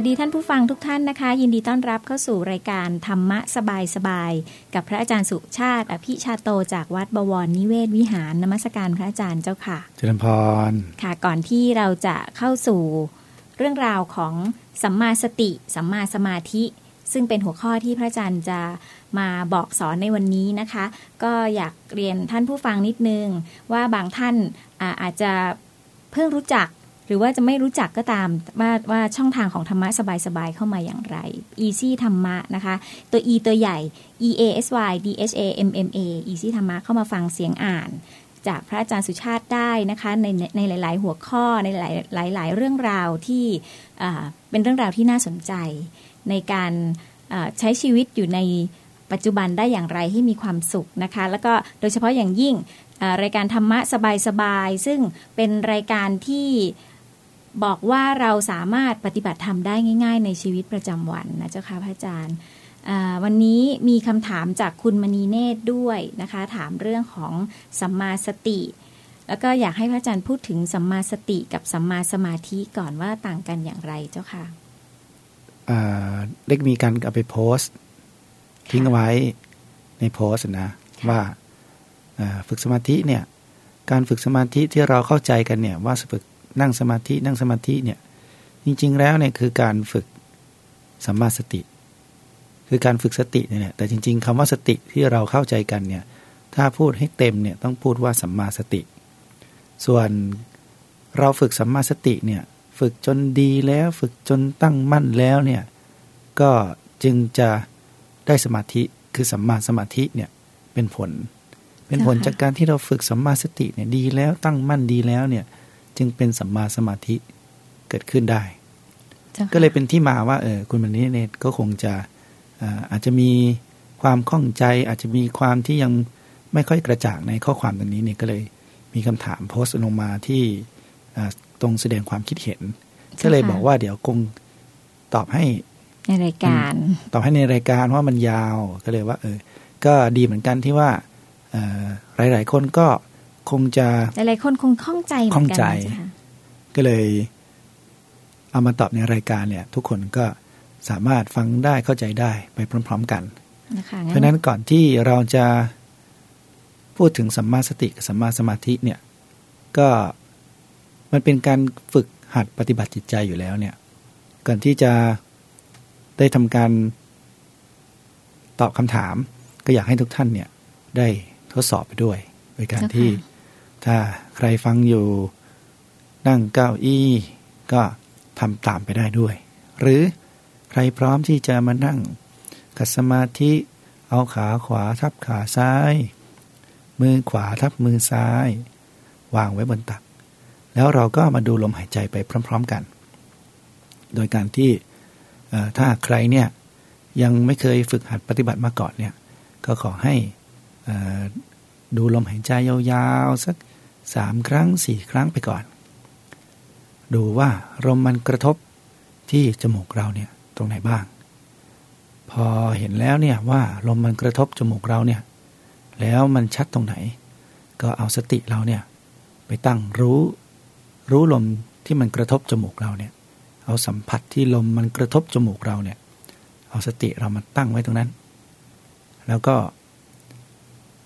สวัสดีท่านผู้ฟังทุกท่านนะคะ ยินดีต้อนรับเข้าสู่รายการธรรมะสบายสบายกับพระอาจารย์สุชาติ อภิชาโตจากวัดบวรนิเวศวิหารนมัสการพระอาจารย์เจ้าค่ะ เจริญพรค่ะก่อนที่เราจะเข้าสู่เรื่องราวของสัมมาสติ สัมมาสมาธิ ซึ่งเป็นหัวข้อที่พระอาจารย์จะมาบอกสอนในวันนี้นะคะ ก็อยากเรียนท่านผู้ฟังนิดนึงว่าบางท่านอาอาจจะเพิ่งรู้จัก หรือว่าจะไม่รู้จักก็ตามว่าว่าช่องทางของธรรมะสบายๆเข้ามาอย่างไร easy ธรรมะนะคะ ตัว e ตัวใหญ่ e a s y d h a m m a easy ธรรมะเข้ามาฟังเสียงอ่าน จากพระอาจารย์สุชาติได้นะคะในในหลาย ๆ หัวข้อในหลายหลายหลายเรื่องราวที่เป็นเรื่องราวที่น่าสนใจ ในการใช้ชีวิตอยู่ในปัจจุบันได้อย่างไรให้มีความสุขนะคะ แล้วก็โดยเฉพาะอย่างยิ่งรายการธรรมะสบายๆ ซึ่งเป็นรายการที่ บอกว่าเราสามารถปฏิบัติธรรมได้ง่าย ๆ ในชีวิตประจำวันนะเจ้าค่ะพระอาจารย์อ่าวันนี้มีคำถามจากคุณมณีเนตรด้วยนะคะ ถามเรื่องของสัมมาสติ แล้วก็อยากให้พระอาจารย์พูดถึงสัมมาสติกับสัมมาสมาธิก่อนว่าต่างกันอย่างไรเจ้าค่ะอ่าเล็กมีการเอาไปโพสต์ทิ้งเอาไว้ในโพสต์นะว่าอ่าฝึกสมาธิเนี่ยการฝึกสมาธิที่เราเข้าใจกันเนี่ยว่าฝึก นั่งสมาธินั่งสมาธิเนี่ยจริง ๆ แล้วเนี่ยคือการฝึกสัมมาสติ คือการฝึกสติเนี่ยแหละแต่จริง ๆคำว่าสติที่เราเข้าใจกันเนี่ยถ้าพูดให้เต็มเนี่ยต้องพูดว่าสัมมาสติ ส่วนเราฝึกสัมมาสติเนี่ยฝึกจนดีแล้วฝึกจนตั้งมั่นแล้วเนี่ยก็จึงจะได้สมาธิคือสัมมาสมาธิเนี่ยเป็นผล เป็นผลจากการที่เราฝึกสัมมาสติเนี่ยดีแล้วตั้งมั่นดีแล้วเนี่ย จึงเป็นสัมมาสมาธิเกิดขึ้นได้จ้าค่ะก็เลยเป็นที่มาว่าเออคุณมันนี้เนี่ยก็คงจะอ่าอาจจะมีความข้องใจ อาจจะมีความที่ยังไม่ค่อยกระจ่างในข้อความตรงนี้เนี่ยก็เลยมีคำถามโพสต์ลงมาที่อ่าตรงแสดงความคิดเห็น ก็เลยบอกว่าเดี๋ยวคงตอบให้ในรายการ ตอบให้ในรายการว่ามันยาวก็เลยว่า เออ ก็ดีเหมือนกันที่ว่าเอ่อหลาย ๆ คนก็ คงจะหลายๆคนคงข้องใจเหมือนข้องกันใจนะเจ้าค่ะก็เลย เอามาตอบในรายการเนี่ย ทุกคนก็สามารถฟังได้เข้าใจได้ไปพร้อม ๆ กันนะคะเพราะฉะนั้นก่อนที่เราจะพูดถึงสัมมาสติกับสัมมาสมาธิเนี่ย ก็มันเป็นการฝึกหัดปฏิบัติจิตใจอยู่แล้วเนี่ย ก่อนที่จะได้ทำการตอบคำถาม ก็อยากให้ทุกท่านเนี่ย ได้ทดสอบไปด้วย โดยการที่ ถ้าใครฟังอยู่ นั่งเก้าอี้ก็ทำตามไปได้ด้วย หรือใครพร้อมที่จะมานั่งกัสมาธิเอาขาขวาทับขาซ้าย มือขวาทับมือซ้าย วางไว้บนตัก แล้วเราก็มาดูลมหายใจไปพร้อม ๆกัน โดยการที่ถ้าใครเนี่ยยังไม่เคยฝึกหัดปฏิบัติมาก่อนเนี่ยก็ขอให้ดูลมหายใจยาวๆสัก สามครั้งสี่ครั้งไปก่อน ดูว่าลมมันกระทบที่จมูกเราเนี่ยตรงไหนบ้าง พอเห็นแล้วเนี่ยว่าลมมันกระทบจมูกเราเนี่ยแล้วมันชัดตรงไหน ก็เอาสติเราเนี่ยไปตั้งรู้ รู้ลมที่มันกระทบจมูกเราเนี่ยเอาสัมผัสที่ลมมันกระทบจมูกเราเนี่ยเอาสติเรามาตั้งไว้ตรงนั้น แล้วก็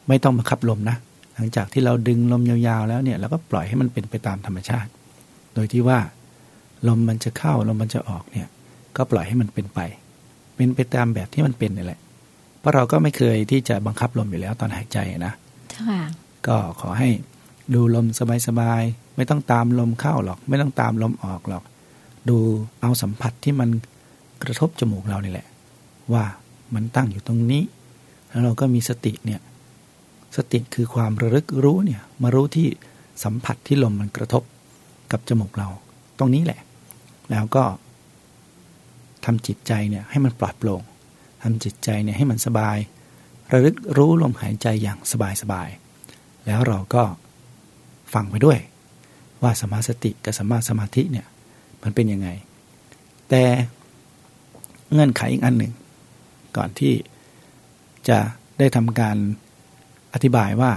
ไม่ต้องบังคับลมนะ หลังจากที่เราดึงลมยาวๆแล้วเนี่ยเราก็ปล่อยให้มันเป็นไปตามธรรมชาติ โดยที่ว่า ลมมันจะเข้าลมมันจะออกเนี่ย ก็ปล่อยให้มันเป็นไป เป็นไปตามแบบที่มันเป็นนี่แหละ เพราะเราก็ไม่เคยที่จะบังคับลมอยู่แล้วตอนหายใจนะเจ้าค่ะก็ขอให้ดูลมสบายๆไม่ต้องตามลมเข้าหรอก ไม่ต้องตามลมออกหรอก ดูเอาสัมผัสที่มันกระทบจมูกเรานี่แหละ ว่ามันตั้งอยู่ตรงนี้ แล้วเราก็มีสติเนี่ย สติคือความระลึกรู้เนี่ยมารู้ที่สัมผัสที่ลมมันกระทบกับจมูกเรา ตรงนี้แหละ แล้วก็ทำจิตใจเนี่ยให้มันปลอดโปร่งทำจิตใจเนี่ยให้มันสบาย ระลึกรู้ลมหายใจอย่างสบายๆแล้วเราก็ฟังไปด้วย ว่าสมาสติกับสมาสมาธิเนี่ยมันเป็นยังไง แต่เงื่อนไขอีกอันหนึ่ง ก่อนที่จะได้ทำการ อธิบายว่า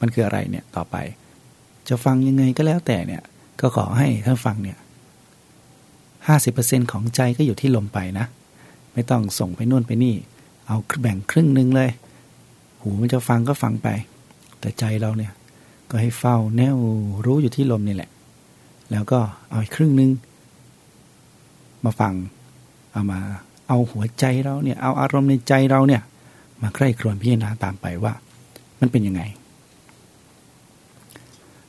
มันคืออะไรเนี่ยต่อไป จะฟังยังไงก็แล้วแต่เนี่ยก็ขอให้ท่านฟังเนี่ยห้าสิบเปอร์เซ็นของใจก็อยู่ที่ลมไปนะ ไม่ต้องส่งไปนู่นไปนี่ เอาแบ่งครึ่งหนึ่งเลย หูมันจะฟังก็ฟังไป แต่ใจเราเนี่ยก็ให้เฝ้าแนวรู้อยู่ที่ลมนี่แหละ แล้วก็เอาอีกครึ่งหนึ่งมาฟังเอามาเอาหัวใจเราเนี่ยเอาอารมณ์ในใจเราเนี่ยมาใคร่ครวญพิจารณาตามไปว่า มันเป็นยังไง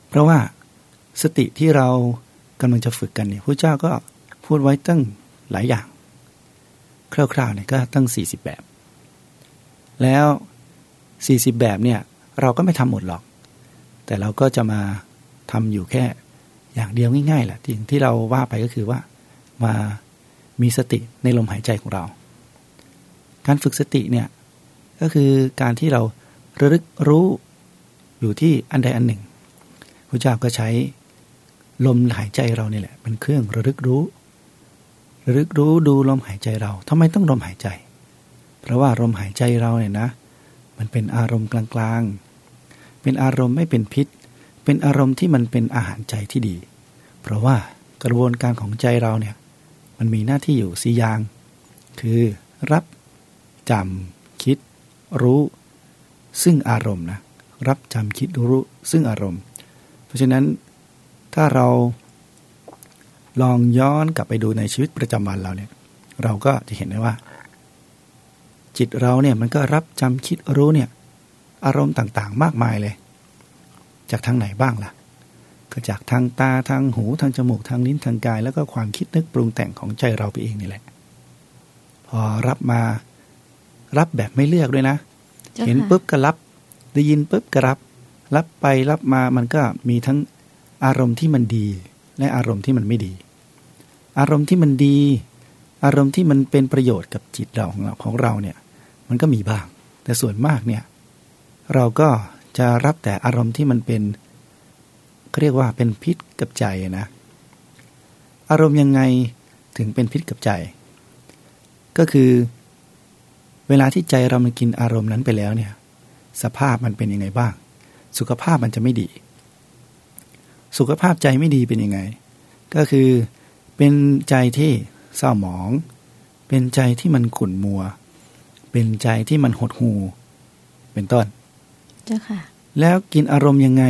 เพราะว่าสติที่เรากำลังจะฝึกกันเนี่ยพระเจ้าก็พูดไว้ตั้งหลายอย่าง คร่าวๆเนี่ยก็ตั้ง 40 แบบ แล้ว 40 แบบเนี่ยเราก็ไม่ทำหมดหรอก แต่เราก็จะมาทำอยู่แค่อย่างเดียวง่ายๆแหละที่ที่เราว่าไปก็คือว่ามามีสติในลมหายใจของเรา การฝึกสติเนี่ยก็คือการที่เรา ระลึกรู้อยู่ที่อันใดอันหนึ่งพระเจ้าก็ใช้ลมหายใจเราเนี่แหละ เป็นเครื่องระลึกรู้ ระลึกรู้ดูลมหายใจเราทำไมต้องลมหายใจ เพราะว่าลมหายใจเราเนี่ยนะ มันเป็นอารมณ์กลางๆ เป็นอารมณ์ไม่เป็นพิษ เป็นอารมณ์ที่มันเป็นอาหารใจที่ดี เพราะว่ากระบวนการของใจเราเนี่ยมันมีหน้าที่อยู่สีอย่าง คือรับจำคิด รู้ ซึ่งอารมณ์นะรับจำคิดรู้ซึ่งอารมณ์ เพราะฉะนั้นถ้าเราลองย้อนกลับไปดูในชีวิตประจำวันเราเนี่ย เราก็จะเห็นได้ว่า จิตเราเนี่ยมันก็รับจำคิดรู้เนี่ย อารมณ์ต่างๆ มากมายเลย จากทางไหนบ้างล่ะ ก็จากทางตาทางหูทางจมูกทางลิ้นทางกาย แล้วก็ความคิดนึกปรุงแต่งของใจเราไปเองนี่แหละ พอรับมารับแบบไม่เลือกด้วยนะ เห็นปุ๊บก็รับ ได้ยินปุ๊บก็รับ รับไปรับมามันก็มีทั้งอารมณ์ที่มันดี และอารมณ์ที่มันไม่ดี อารมณ์ที่มันดี อารมณ์ที่มันเป็นประโยชน์กับจิตเราของเราของเราเนี่ยมันก็มีบ้าง แต่ส่วนมากเนี่ยเราก็จะรับแต่อารมณ์ที่มันเป็นเรียกว่าเป็นพิษกับใจนะ อารมณ์ยังไงถึงเป็นพิษกับใจ ก็คือ เวลาที่ใจเรามันกินอารมณ์นั้นไปแล้วเนี่ย สภาพมันเป็นยังไงบ้าง สุขภาพมันจะไม่ดี สุขภาพใจไม่ดีเป็นยังไง ก็คือเป็นใจที่เศร้าหมอง เป็นใจที่มันขุ่นมัว เป็นใจที่มันหดหูเป็นต้น เจ้าค่ะ แล้วกินอารมณ์ยังไง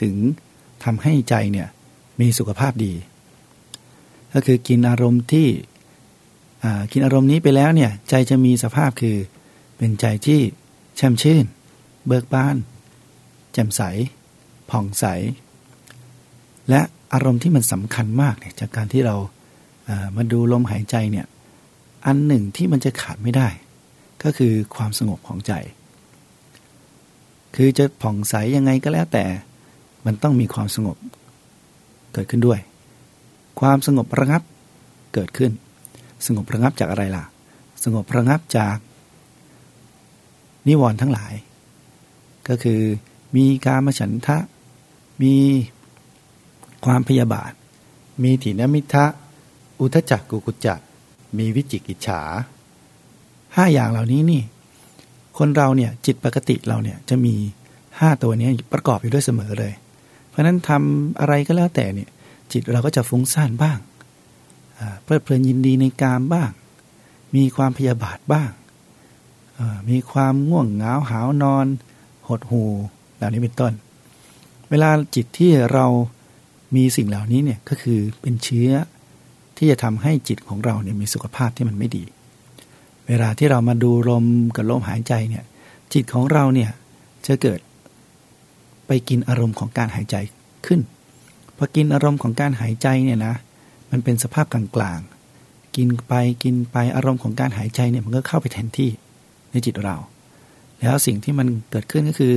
ถึงทำให้ใจเนี่ยมีสุขภาพดี ก็คือกินอารมณ์ที่ กินอารมณ์นี้ไปแล้วเนี่ยใจจะมีสภาพคือ เป็นใจที่แช่มชื่น เบิกบาน แจ่มใส ผ่องใส และอารมณ์ที่มันสำคัญมากเนี่ยจากการที่เรามาดูลมหายใจเนี่ยอันหนึ่งที่มันจะขาดไม่ได้ ก็คือความสงบของใจ คือจะผ่องใสยังไงก็แล้วแต่มันต้องมีความสงบเกิดขึ้นด้วย ความสงบระงับเกิดขึ้น สงบระงับจากอะไรล่ะ สงบระงับจาก นิวรณ์ทั้งหลาย ก็คือมีการมฉันทะ มีความพยาบาท มีถินมิทะ อุทจักกุกุจักมีวิจิกิจฉาห้าอย่างเหล่านี้นี่ คนเราเนี่ยจิตปกติเราเนี่ยจะมีห้าตัวนี้ประกอบอยู่ด้วยเสมอเลย เพราะนั้นทำอะไรก็แล้วแต่เนี่ย จิตเราก็จะฟุ้งซ่านบ้าง เพลิดเพลินยินดีในกามบ้าง มีความพยาบาทบ้าง มีความง่วงเหงาหาวนอน หดหูเหล่านี้เป็นต้น เวลาจิตที่เรามีสิ่งเหล่านี้เนี่ยก็คือเป็นเชื้อที่จะทำให้จิตของเราเนี่ยมีสุขภาพที่มันไม่ดี เวลาที่เรามาดูลมกับลมหายใจเนี่ยจิตของเราเนี่ยจะเกิดไปกินอารมณ์ของการหายใจขึ้นพอกินอารมณ์ของการหายใจเนี่ยนะ มันเป็นสภาพกลางๆ กินไปกินไปอารมณ์ของการหายใจเนี่ยมันก็เข้าไปแทนที่ในจิตเรา แล้วสิ่งที่มันเกิดขึ้นก็คือ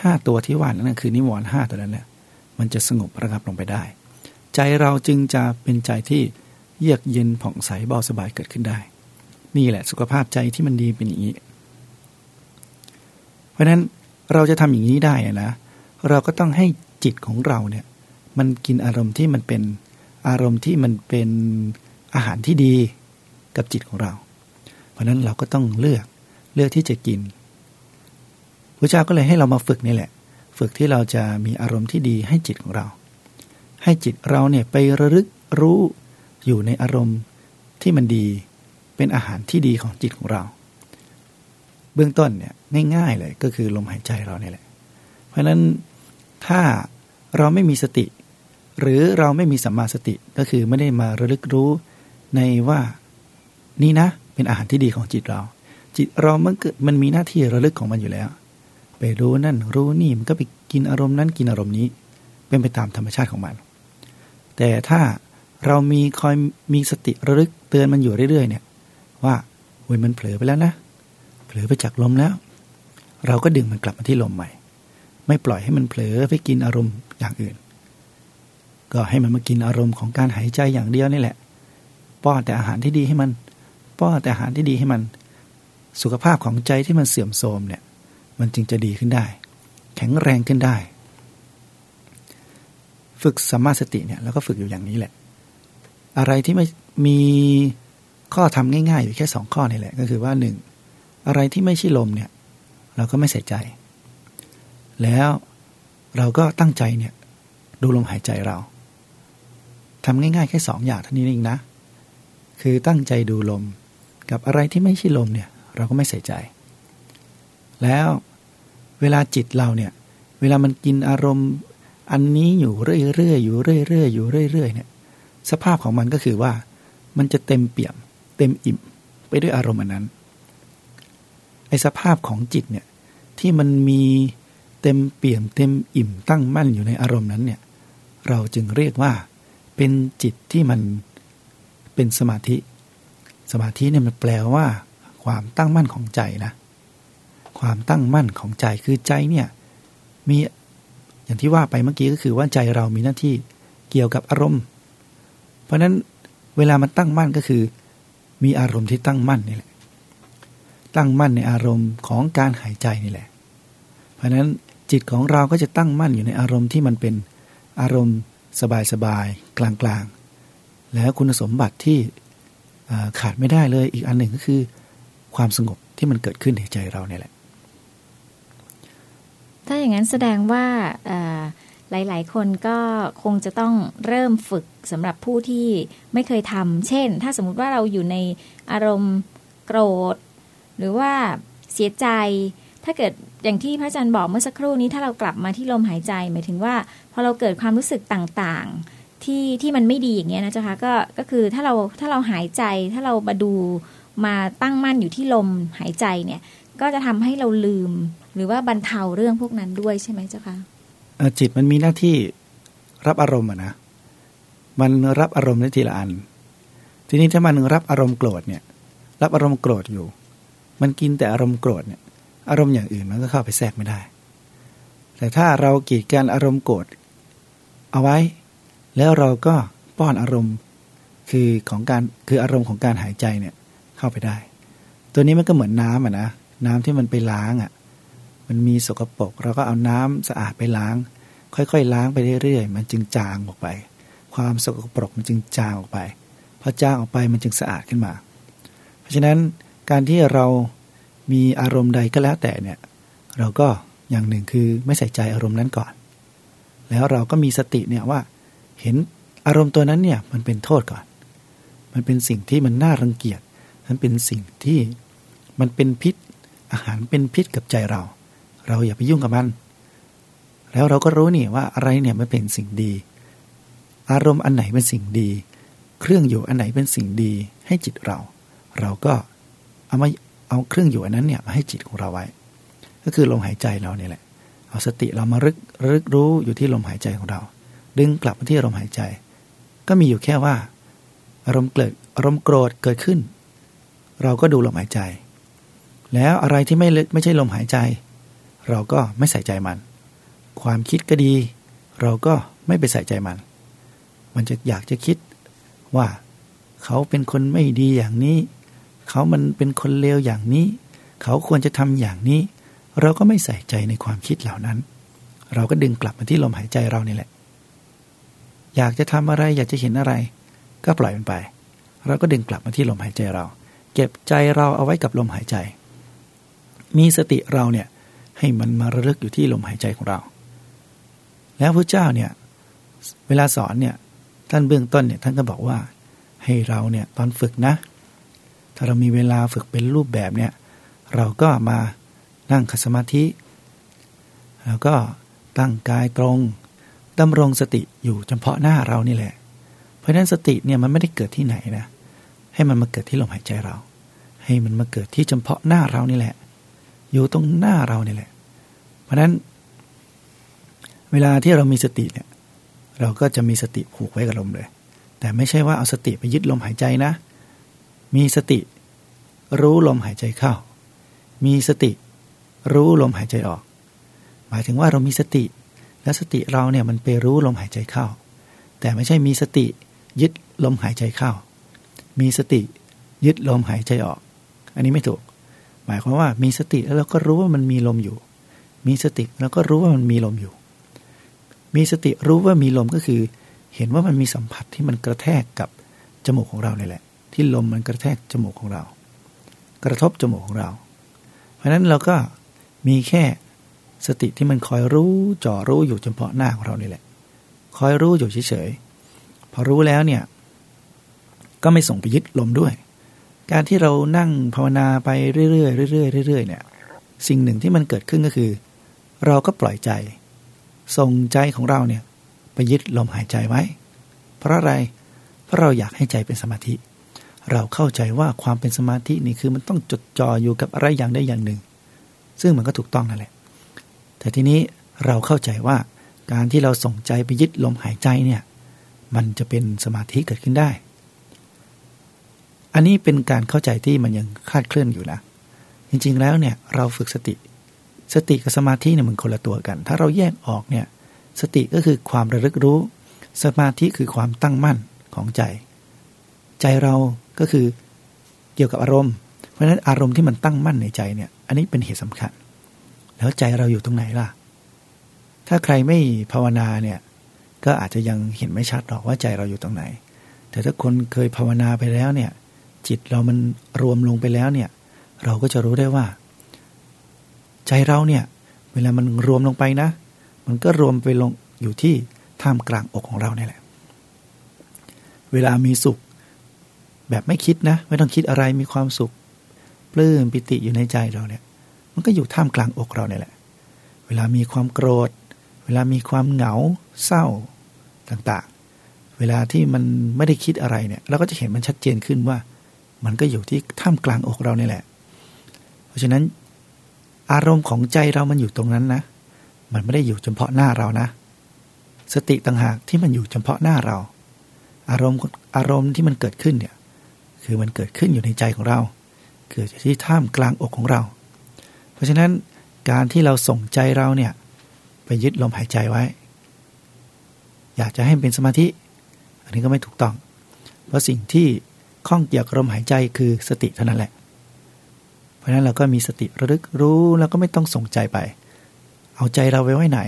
ห้าตัวที่ว่านั่นคือนิวรณ์ห้าตัวนั้นแหละมันจะสงบระงับลงไปได้ ใจเราจึงจะเป็นใจที่เยือกเย็นผ่องใสเบาสบายเกิดขึ้นได้ นี่แหละสุขภาพใจที่มันดีเป็นอย่างนี้ เพราะนั้นเราจะทำอย่างนี้ได้นะเราก็ต้องให้จิตของเราเนี่ยมันกินอารมณ์ที่มันเป็น อารมณ์ที่มันเป็นอาหารที่ดีกับจิตของเรา เพราะนั้นเราก็ต้องเลือกเลือกที่จะกินพระเจ้าก็เลยให้เรามาฝึกนี่แหละ ฝึกที่เราจะมีอารมณ์ที่ดีให้จิตของเรา ให้จิตเราเนี่ยไประลึกรู้อยู่ในอารมณ์ที่มันดีเป็นอาหารที่ดีของจิตของเรา เบื้องต้นเนี่ยง่ายๆเลยก็คือลมหายใจเราเนี่ยแหละ เพราะฉะนั้นถ้าเราไม่มีสติ หรือเราไม่มีสัมมาสติก็คือไม่ได้มาระลึกรู้ในว่านี่นะ เป็นอาหารที่ดีของจิตเรา จิตเรามันมันมีหน้าที่ระลึกของมันอยู่แล้ว ไปรู้นั่นรู้นี่มันก็ไปกินอารมณ์นั้นกินอารมณ์นี้ เป็นไปตามธรรมชาติของมัน แต่ถ้าเรามีคอยมีสติระลึกเตือนมันอยู่เรื่อยๆ เนี่ย ว่าโอ้ยมันเผลอไปแล้วนะเผลอไปจากลมแล้ว เราก็ดึงมันกลับมาที่ลมใหม่ ไม่ปล่อยให้มันเผลอไปกินอารมณ์อย่างอื่น ก็ให้มันมากินอารมณ์ของการหายใจอย่างเดียวนี่แหละ ป้อนแต่อาหารที่ดีให้มัน ป้อนแต่อาหารที่ดีให้มัน สุขภาพของใจที่มันเสื่อมโทรมเนี่ย มันจึงจะดีขึ้นได้ แข็งแรงขึ้นได้ ฝึกสัมมาสติเนี่ยแล้วก็ฝึกอยู่อย่างนี้แหละ อะไรที่ไม่มีข้อทำง่ายๆอยู่แค่สองข้อนี่แหละ ก็คือว่าหนึ่งอะไรที่ไม่ใช่ลมเนี่ย เราก็ไม่ใส่ใจ แล้วเราก็ตั้งใจเนี่ยดูลมหายใจเรา ทำง่ายๆ แค่สองอย่างเท่านี้เองนะ คือตั้งใจดูลม กับอะไรที่ไม่ใช่ลมเนี่ย เราก็ไม่ใส่ใจ แล้วเวลาจิตเราเนี่ย เวลามันกินอารมณ์อันนี้อยู่เรื่อยๆอยู่เรื่อยๆอยู่เรื่อยๆเนี่ย สภาพของมันก็คือว่า มันจะเต็มเปี่ยม เต็มอิ่มไปด้วยอารมณ์อนั้นไอสภาพของจิตเนี่ยที่มันมีเต็มเปี่ยมเต็มอิ่มตั้งมั่นอยู่ในอารมณ์นั้นเนี่ย เราจึงเรียกว่า เป็นจิตที่มันเป็นสมาธิ สมาธิเนี่ยมันแปลว่า ความตั้งมั่นของใจนะ ความตั้งมั่นของใจคือใจเนี่ยมีอย่างที่ว่าไปเมื่อกี้ก็คือว่าใจเรามีหน้าที่เกี่ยวกับอารมณ์ เพราะนั้นเวลามันตั้งมั่นก็คือ มีอารมณ์ที่ตั้งมั่นนี่แหละ ตั้งมั่นในอารมณ์ของการหายใจนี่แหละ เพราะนั้นจิตของเราก็จะตั้งมั่นอยู่ในอารมณ์ที่มันเป็นอารมณ์ สบายๆ กลางๆ แล้วคุณสมบัติที่ขาดไม่ได้เลยอีกอันหนึ่งก็คือ ความสงบที่มันเกิดขึ้นในใจเราเนี่ยแหละ ถ้าอย่างนั้นแสดงว่าหลาย ๆ คนก็คงจะต้องเริ่มฝึกสำหรับผู้ที่ไม่เคยทำเช่น ถ้าสมมติว่าเราอยู่ในอารมณ์โกรธ หรือว่าเสียใจ ถ้าเกิดอย่างที่พระอาจารย์บอกเมื่อสักครู่นี้ถ้าเรากลับมาที่ลมหายใจ หมายถึงว่าพอเราเกิดความรู้สึกต่างๆ ที่ที่มันไม่ดีอย่างเงี้ยนะเจ๊ะคะก็ก็คือถ้าเราถ้าเราหายใจถ้าเรามาดูมาตั้งมั่นอยู่ที่ลมหายใจเนี่ย ก็จะทำให้เราลืม หรือว่าบรรเทาเรื่องพวกนั้นด้วยใช่ไหมเจ้าคะจิตมันมีหน้าที่รับอารมณ์นะมันรับอารมณ์ได้ทีละอัน ทีนี้ถ้ามันรับอารมณ์โกรธเนี่ย รับอารมณ์โกรธอยู่ มันกินแต่อารมณ์โกรธเนี่ย อารมณ์อย่างอื่นมันก็เข้าไปแทรกไม่ได้ แต่ถ้าเรากีดกันอารมณ์โกรธเอาไว้ แล้วเราก็ป้อนอารมณ์คือของการคืออารมณ์ของการหายใจเนี่ยเข้าไปได้ ตัวนี้มันก็เหมือนน้ำอะนะน้ำที่มันไปล้างอะ มันมีสกปรกเราก็เอาน้ำสะอาดไปล้าง ค่อยๆล้างไปเรื่อยๆมันจึงจางออกไป ความสกปรกมันจึงจางออกไปพอจางออกไปมันจึงสะอาดขึ้นมา เพราะฉะนั้นการที่เรา มีอารมณ์ใดก็แล้วแต่เนี่ย เราก็อย่างหนึ่งคือไม่ใส่ใจอารมณ์นั้นก่อน แล้วเราก็มีสติเนี่ยว่า เห็นอารมณ์ตัวนั้นเนี่ยมันเป็นโทษก่อน มันเป็นสิ่งที่มันน่ารังเกียจมันเป็นสิ่งที่มันเป็นพิษ อาหารเป็นพิษกับใจเรา เราอย่าไปยุ่งกับมัน แล้วเราก็รู้นี่ว่าอะไรเนี่ยมันเป็นสิ่งดี อารมณ์อันไหนเป็นสิ่งดี เครื่องอยู่อันไหนเป็นสิ่งดีให้จิตเรา เราก็เอามา เอาเครื่องอยู่อันนั้นเนี่ยมาให้จิตของเราไว้ ก็คือลมหายใจเราเนี่ยแหละ เอาสติเรามารึกรึกรู้อยู่ที่ลมหายใจของเรา ดึงกลับมาที่ลมหายใจ ก็มีอยู่แค่ว่า อารมณ์เกิดอารมณ์โกรธเกิดขึ้น เราก็ดูลมหายใจ แล้วอะไรที่ไม่ไม่ใช่ลมหายใจ เราก็ไม่ใส่ใจมัน ความคิดก็ดี เราก็ไม่ไปใส่ใจมัน มันจะอยากจะคิดว่าเขาเป็นคนไม่ดีอย่างนี้ เขามันเป็นคนเลวอย่างนี้ เขาควรจะทำอย่างนี้ เราก็ไม่ใส่ใจในความคิดเหล่านั้น เราก็ดึงกลับมาที่ลมหายใจเรานี่แหละ อยากจะทำอะไรอยากจะเห็นอะไร ก็ปล่อยมันไป เราก็ดึงกลับมาที่ลมหายใจเรา เก็บใจเราเอาไว้กับลมหายใจ มีสติเราเนี่ยให้มันมาระลึกอยู่ที่ลมหายใจของเรา แล้วพระเจ้าเนี่ยเวลาสอนเนี่ยท่านเบื้องต้นเนี่ยท่านก็บอกว่าให้เราเนี่ยตอนฝึกนะ ถ้าเรามีเวลาฝึกเป็นรูปแบบเนี่ย เราก็มานั่งคัสมาธิ แล้วก็ตั้งกายตรงดำรงสติอยู่เฉพาะหน้าเรานี่แหละ เพราะนั้นสติเนี่ยมันไม่ได้เกิดที่ไหนนะ ให้มันมาเกิดที่ลมหายใจเรา ให้มันมาเกิดที่เฉพาะหน้าเรานี่แหละ อยู่ตรงหน้าเรานี่แหละ เพราะฉะนั้น เวลาที่เรามีสติเนี่ย เราก็จะมีสติผูกไว้กับลมเลย แต่ไม่ใช่ว่าเอาสติไปยึดลมหายใจนะ มีสติ รู้ลมหายใจเข้า มีสติ รู้ลมหายใจออก หมายถึงว่าเรามีสติ และสติเราเนี่ยมันไปรู้ลมหายใจเข้า แต่ไม่ใช่มีสติ ยึดลมหายใจเข้า มีสติ ยึดลมหายใจออก อันนี้ไม่ถูก หมายความว่ามีสติแล้วเราก็รู้ว่ามันมีลมอยู่ มีสติแล้วก็รู้ว่ามันมีลมอยู่ มีสติรู้ว่ามีลมก็คือ เห็นว่ามันมีสัมผัสที่มันกระแทกกับจมูกของเราเนี่ยแหละ ที่ลมมันกระแทกจมูกของเรา กระทบจมูกของเรา เพราะฉะนั้นเราก็มีแค่สติที่มันคอยรู้จ่อรู้อยู่เฉพาะหน้าของเรานี่แหละ คอยรู้อยู่เฉยๆพอรู้แล้วเนี่ย ก็ไม่ส่งไปยึดลมด้วย การที่เรานั่งภาวนาไปเรื่อยๆเรื่อยๆเรื่อยๆเนี่ย สิ่งหนึ่งที่มันเกิดขึ้นก็คือ เราก็ปล่อยใจ ส่งใจของเราเนี่ยไปยึดลมหายใจไว้ เพราะอะไร เพราะเราอยากให้ใจเป็นสมาธิ เราเข้าใจว่าความเป็นสมาธินี่คือมันต้องจดจ่ออยู่กับอะไรอย่างใดอย่างหนึ่ง ซึ่งมันก็ถูกต้องนั่นแหละ แต่ทีนี้เราเข้าใจว่าการที่เราส่งใจไปยึดลมหายใจเนี่ย มันจะเป็นสมาธิเกิดขึ้นได้ อันนี้เป็นการเข้าใจที่มันยังคาดเคลื่อนอยู่นะ จริงๆแล้วเนี่ยเราฝึกสติ สติกับสมาธิเนี่ยมันคนละตัวกัน ถ้าเราแยกออกเนี่ยสติก็คือความระลึกรู้ สมาธิคือความตั้งมั่นของใจ ใจเรา ก็คือเกี่ยวกับอารมณ์ เพราะฉะนั้นอารมณ์ที่มันตั้งมั่นในใจเนี่ย อันนี้เป็นเหตุสำคัญ แล้วใจเราอยู่ตรงไหนล่ะ ถ้าใครไม่ภาวนาเนี่ย ก็อาจจะยังเห็นไม่ชัดหรอกว่าใจเราอยู่ตรงไหน แต่ถ้าคนเคยภาวนาไปแล้วเนี่ย จิตเรามันรวมลงไปแล้วเนี่ย เราก็จะรู้ได้ว่า ใจเราเนี่ย เวลามันรวมลงไปนะ มันก็รวมไปลงอยู่ที่ท่ามกลางอกของเราเนี่ยแหละ เวลามีสุข แบบไม่คิดนะ ไม่ต้องคิดอะไรมีความสุขปลื้มปิติอยู่ในใจเราเนี่ย มันก็อยู่ท่ามกลางอกเราเนี่ยแหละ เวลามีความโกรธ เวลามีความเหงาเศร้าต่างๆ เวลาที่มันไม่ได้คิดอะไรเนี่ย เราก็จะเห็นมันชัดเจนขึ้นว่า มันก็อยู่ที่ท่ามกลางอกเราเนี่ยแหละ เพราะฉะนั้น อารมณ์ของใจเรามันอยู่ตรงนั้นนะ มันไม่ได้อยู่เฉพาะหน้าเรานะ สติต่างหากที่มันอยู่เฉพาะหน้าเรา อารมณ์อารมณ์ที่มันเกิดขึ้นเนี่ย คือมันเกิดขึ้นอยู่ในใจของเรา เกิดที่ท่ามกลางอกของเรา เพราะฉะนั้นการที่เราส่งใจเราเนี่ยไปยึดลมหายใจไว้ อยากจะให้เป็นสมาธิ อันนี้ก็ไม่ถูกต้อง เพราะสิ่งที่ข้องเกี่ยวกับลมหายใจคือสติเท่านั้นแหละ เพราะฉะนั้นเราก็มีสติระลึกรู้แล้วก็ไม่ต้องส่งใจไป เอาใจเราไว้ไว้ไหน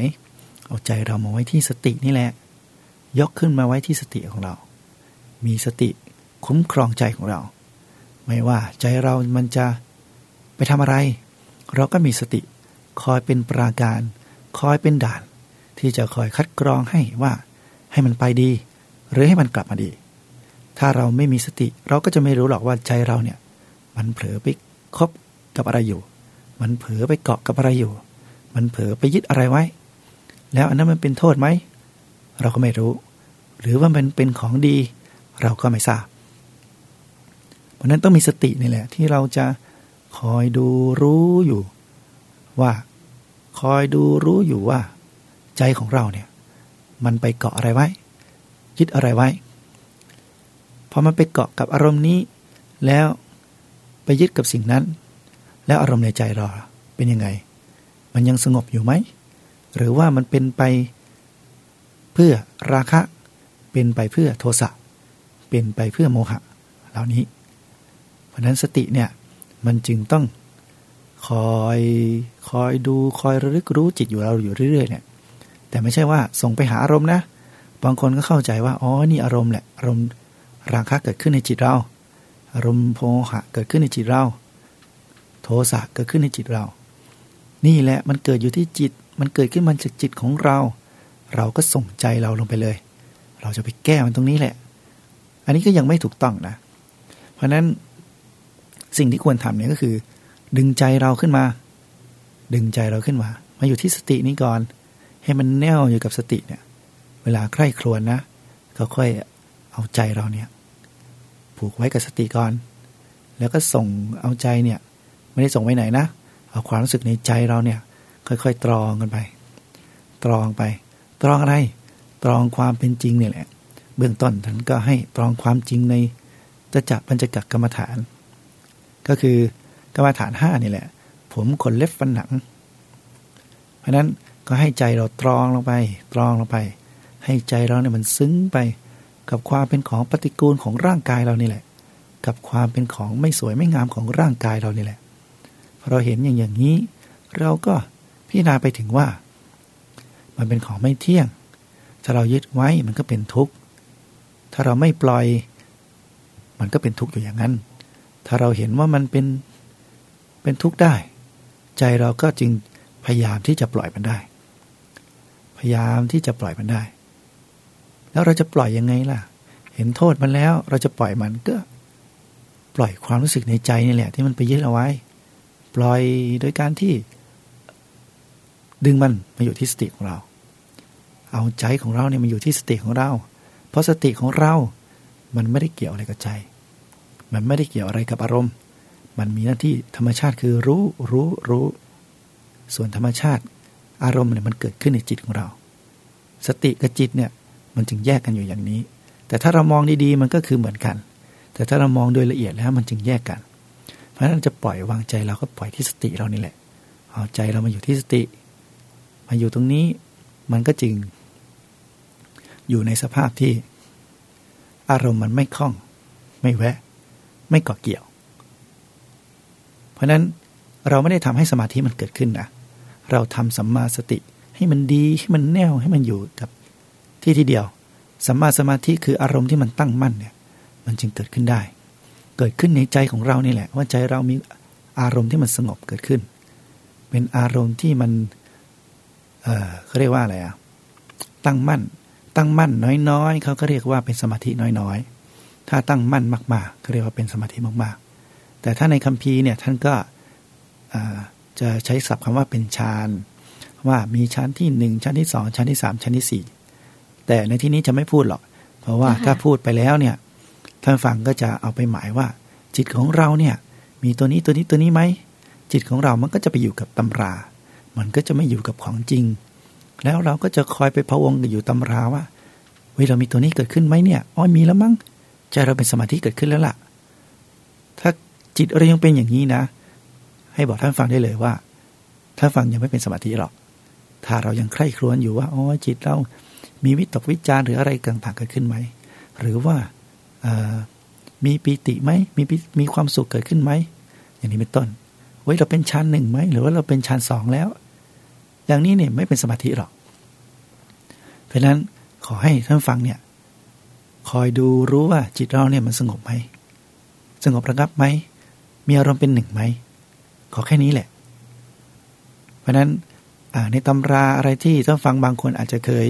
เอาใจเรามาไว้ที่สตินี่แหละ ยกขึ้นมาไว้ที่สติของเรา มีสติ คุ้มครองใจของเรา ไม่ว่าใจเรามันจะไปทำอะไร เราก็มีสติคอยเป็นปราการ คอยเป็นด่าน ที่จะคอยคัดกรองให้ว่าให้มันไปดี หรือให้มันกลับมาดี ถ้าเราไม่มีสติเราก็จะไม่รู้หรอกว่าใจเราเนี่ย มันเผลอไปคบกับอะไรอยู่ มันเผลอไปเกาะกับอะไรอยู่ มันเผลอไปยึดอะไรไว้ แล้วอันนั้นมันเป็นโทษไหม เราก็ไม่รู้ หรือว่ามันเป็นของดี เราก็ไม่ทราบ ราะนั้นต้องมีสตินี่แหละ ที่เราจะคอยดูรู้อยู่ ว่า คอยดูรู้อยู่ว่า ใจของเราเนี่ย มันไปเกาะอะไรไว้ยึดอะไรไว้พอมันไปเกาะกับอารมณ์นี้ แล้วไปยึดกับสิ่งนั้น แล้วอารมณ์ในใจเราเป็นยังไง มันยังสงบอยู่ไหม หรือว่ามันเป็นไปเพื่อราคะ เป็นไปเพื่อโทสะเป็นไปเพื่อโมหะ เหล่านี้ ราะนั้นสติเนี่ยมันจึงต้องคอยคอยดูคอยระลึกรู้จิตอยู่เราอยู่เรื่อยๆเนี่ยแต่ไม่ใช่ว่าส่งไปหาอารมณ์นะ บางคนก็เข้าใจว่าอ๋อนี่อารมณ์แหละอารมณ์ราคะเกิดขึ้นในจิตเรา อารมณ์โพหะเกิดขึ้นในจิตเรา โทสะเกิดขึ้นในจิตเรา นี่แหละมันเกิดอยู่ที่จิต มันเกิดขึ้นมาจากจิตของเรา เราก็ส่งใจเราลงไปเลย เราจะไปแก้มันตรงนี้แหละ อันนี้ก็ยังไม่ถูกต้องนะ เพราะนั้น สิ่งที่ควรทำเนี่ยก็คือ ดึงใจเราขึ้นมา ดึงใจเราขึ้นมา มาอยู่ที่สตินี้ก่อน ให้มันแน่วอยู่กับสติเนี่ย เวลาใคร่ครวญนะก็ค่อยเอาใจเราเนี่ยผูกไว้กับสติก่อน แล้วก็ส่งเอาใจเนี่ย ไม่ได้ส่งไว้ไหนนะ เอาความรู้สึกในใจเราเนี่ย ค่อยๆตรองกันไป ตรองไป ตรองอะไร ตรองความเป็นจริงเนี่ยแหละ เบื้องต้นท่านก็ให้ตรองความจริงในจะจับปัญจกักกรรมฐาน ก็คือกรรมฐานห้านี่แหละ ผมขนเล็บฟันหนัง เพราะนั้นก็ให้ใจเราตรองลงไป ตรองลงไป ให้ใจเราเนี่ยมันซึ้งไป กับความเป็นของปฏิกูลของร่างกายเรานี่แหละ กับความเป็นของไม่สวยไม่งามของร่างกายเรานี่แหละพอเราเห็นอย่างอย่างนี้ เราก็พิจารณาไปถึงว่า มันเป็นของไม่เที่ยง ถ้าเรายึดไว้มันก็เป็นทุกข์ถ้าเราไม่ปล่อย มันก็เป็นทุกข์อยู่อย่างนั้น ถ้าเราเห็นว่ามันเป็นเป็นทุกข์ได้ ใจเราก็จึงพยายามที่จะปล่อยมันได้ พยายามที่จะปล่อยมันได้ แล้วเราจะปล่อยยังไงล่ะ เห็นโทษมันแล้วเราจะปล่อยมันก็ ปล่อยความรู้สึกในใจนี่แหละ ที่มันไปยึดเอาไว้ ปล่อยโดยการที่ ดึงมันมาอยู่ที่สติของเรา เอาใจของเราเนี่ยมาอยู่ที่สติของเรา เพราะสติของเรา มันไม่ได้เกี่ยวอะไรกับใจ มันไม่ได้เกี่ยวอะไรกับอารมณ์ มันมีหน้าที่ธรรมชาติคือรู้รู้รู้ ส่วนธรรมชาติ อารมณ์เนี่ยมันเกิดขึ้นในจิตของเรา สติกับจิตเนี่ยมันจึงแยกกันอยู่อย่างนี้ แต่ถ้าเรามองดีๆมันก็คือเหมือนกัน แต่ถ้าเรามองโดยละเอียดแล้วมันจึงแยกกัน เพราะฉะนั้นจะปล่อยวางใจเราก็ปล่อยที่สติเรานี่แหละ เอาใจเรามาอยู่ที่สติ มาอยู่ตรงนี้มันก็จึง อยู่ในสภาพที่ อารมณ์มันไม่คล่อง ไม่แวะ ไม่เกาะเกี่ยว เพราะนั้นเราไม่ได้ทำให้สมาธิมันเกิดขึ้นนะเราทำสัมมาสติให้มันดีให้มันแน่วให้มันอยู่กับที่ที่เดียวสัมมาสมาธิคืออารมณ์ที่มันตั้งมั่นเนี่ย มันจึงเกิดขึ้นได้ เกิดขึ้นในใจของเรานี่แหละ ว่าใจเรามีอารมณ์ที่มันสงบเกิดขึ้น เป็นอารมณ์ที่มันเออเขาเรียกว่าอะไรอะตั้งมั่น ตั้งมั่นน้อยๆเขาก็เรียกว่าเป็นสมาธิน้อยๆ ถ้าตั้งมั่นมากๆเขาเรียกว่าเป็นสมาธิมากๆ แต่ถ้าในคัมภีร์เนี่ยท่านก็จะใช้ศัพท์คำว่าเป็นฌานว่ามีชั้นที่หนึ่งชั้นที่สองชั้นที่สามชั้นที่สี่แต่ในที่นี้จะไม่พูดหรอก เพราะว่าถ้าพูดไปแล้วเนี่ยท่านฟังก็จะเอาไปหมายว่า จิตของเราเนี่ยมีตัวนี้ตัวนี้ตัวนี้ไหมจิตของเรามันก็จะไปอยู่กับตำรา มันก็จะไม่อยู่กับของจริง แล้วเราก็จะคอยไปพะวงอยู่ตำราว่าเฮ้ยเรามีตัวนี้เกิดขึ้นไหมเนี่ยอ๋อมีแล้วมั้ง ใจเราเป็นสมาธิเกิดขึ้นแล้วล่ะ ถ้าจิตเรายังเป็นอย่างนี้นะ ให้บอกท่านฟังได้เลยว่าท่านฟังยังไม่เป็นสมาธิหรอก ถ้าเรายังใคร่ครวญอยู่ว่าอ๋อจิตเรา มีวิตกวิจารหรืออะไรต่างๆเกิดขึ้นไหม หรือว่ามีปีติไหมมีมีความสุขเกิดขึ้นไหม อย่างนี้เป็นต้นเว้ยเราเป็นชั้นหนึ่งไหมหรือว่าเราเป็นชั้นสองแล้ว อย่างนี้เนี่ยไม่เป็นสมาธิหรอก เพราะนั้นขอให้ท่านฟังเนี่ย คอยดูรู้ว่าจิตเราเนี่ยมันสงบไหมสงบระงับไหมมีอารมณ์เป็นหนึ่งไหมขอแค่นี้แหละ เพราะนั้นในตำราอะไรที่ท่านฟังบางคนอาจจะเคย